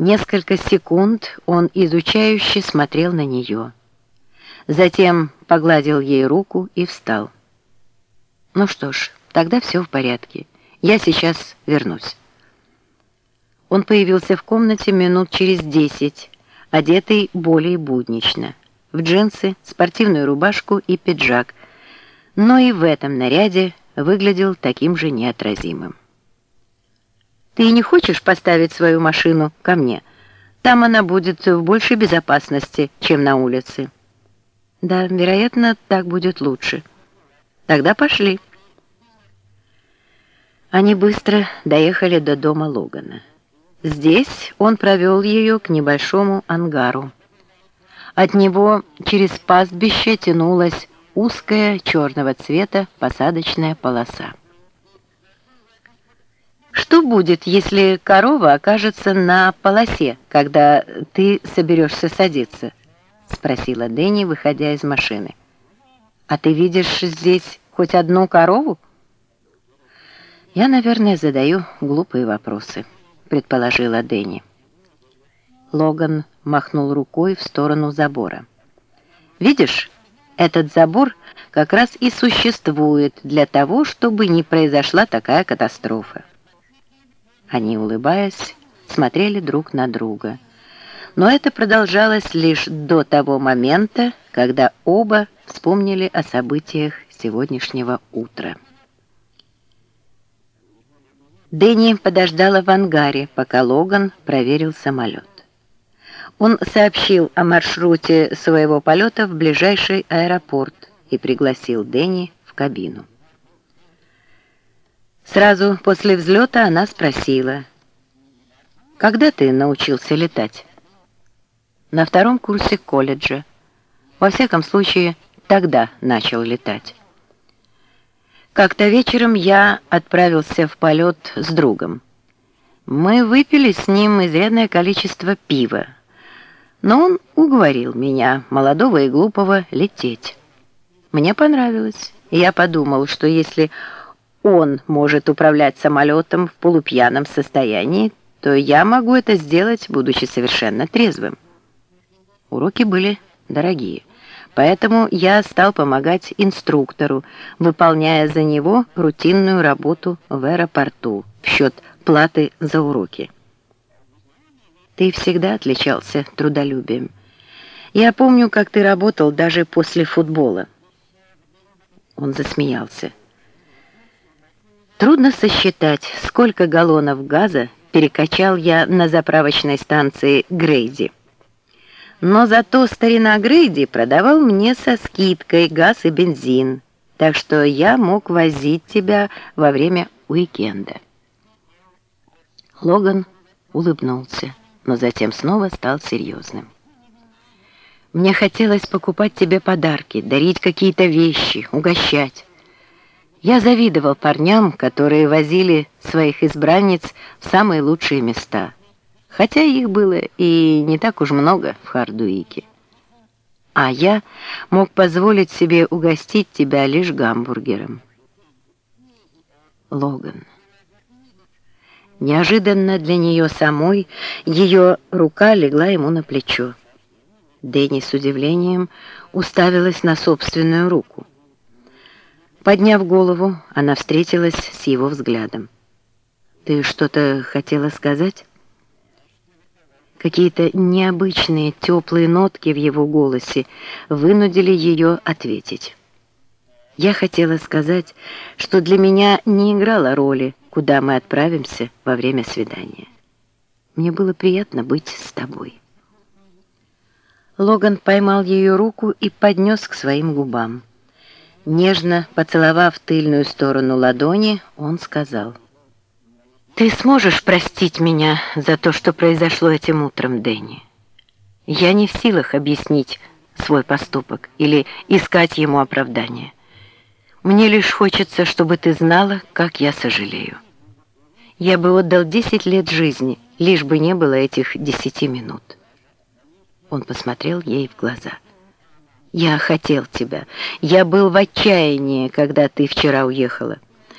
Несколько секунд он изучающе смотрел на нее. Затем погладил ей руку и встал. «Ну что ж, тогда все в порядке. Я сейчас вернусь». Он появился в комнате минут через десять, одетый более буднично, в джинсы, спортивную рубашку и пиджак, но и в этом наряде выглядел таким же неотразимым. «Ты не хочешь поставить свою машину ко мне? Там она будет в большей безопасности, чем на улице». «Да, вероятно, так будет лучше. Тогда пошли». Они быстро доехали до дома Логана. Здесь он провел ее к небольшому ангару. От него через пастбище тянулась узкая черного цвета посадочная полоса. Что будет, если корова окажется на полосе, когда ты соберешься садиться? Спросила Дэнни, выходя из машины. А ты видишь здесь хоть одну корову? Я, наверное, задаю глупые вопросы, предположила Дэнни. Логан махнул рукой в сторону забора. Видишь, этот забор как раз и существует для того, чтобы не произошла такая катастрофа. Они, улыбаясь, смотрели друг на друга. Но это продолжалось лишь до того момента, когда оба вспомнили о событиях сегодняшнего утра. Дэнни подождала в ангаре, пока Логан проверил самолет. Он сообщил о маршруте своего полета в ближайший аэропорт и пригласил Дэнни в кабину. Сразу после взлета она спросила, «Когда ты научился летать?» «На втором курсе колледжа. Во всяком случае, тогда начал летать». Как-то вечером я отправился в полет с другом. Мы выпили с ним изрядное количество пива, но он уговорил меня, молодого и глупого, лететь. Мне понравилось, и я подумал, что если он может управлять самолетом в полупьяном состоянии, то я могу это сделать, будучи совершенно трезвым. Уроки были дорогие, поэтому я стал помогать инструктору, выполняя за него рутинную работу в аэропорту в счет платы за уроки. Ты всегда отличался трудолюбием. Я помню, как ты работал даже после футбола. Он засмеялся. Трудно сосчитать, сколько галлонов газа перекачал я на заправочной станции Грейди. Но зато старина Грейди продавал мне со скидкой газ и бензин, так что я мог возить тебя во время уикенда. Логан улыбнулся но затем снова стал серьезным. Мне хотелось покупать тебе подарки, дарить какие-то вещи, угощать. Я завидовал парням, которые возили своих избранниц в самые лучшие места, хотя их было и не так уж много в Хардуике. А я мог позволить себе угостить тебя лишь гамбургером. Логан. Неожиданно для нее самой ее рука легла ему на плечо. Дэнни с удивлением уставилась на собственную руку. Подняв голову, она встретилась с его взглядом. «Ты что-то хотела сказать?» Какие-то необычные теплые нотки в его голосе вынудили ее ответить. Я хотела сказать, что для меня не играло роли, куда мы отправимся во время свидания. Мне было приятно быть с тобой. Логан поймал ее руку и поднес к своим губам. Нежно поцеловав тыльную сторону ладони, он сказал, «Ты сможешь простить меня за то, что произошло этим утром, Дэнни? Я не в силах объяснить свой поступок или искать ему оправдания. Мне лишь хочется, чтобы ты знала, как я сожалею. Я бы отдал десять лет жизни, лишь бы не было этих десяти минут. Он посмотрел ей в глаза. «Я хотел тебя. Я был в отчаянии, когда ты вчера уехала».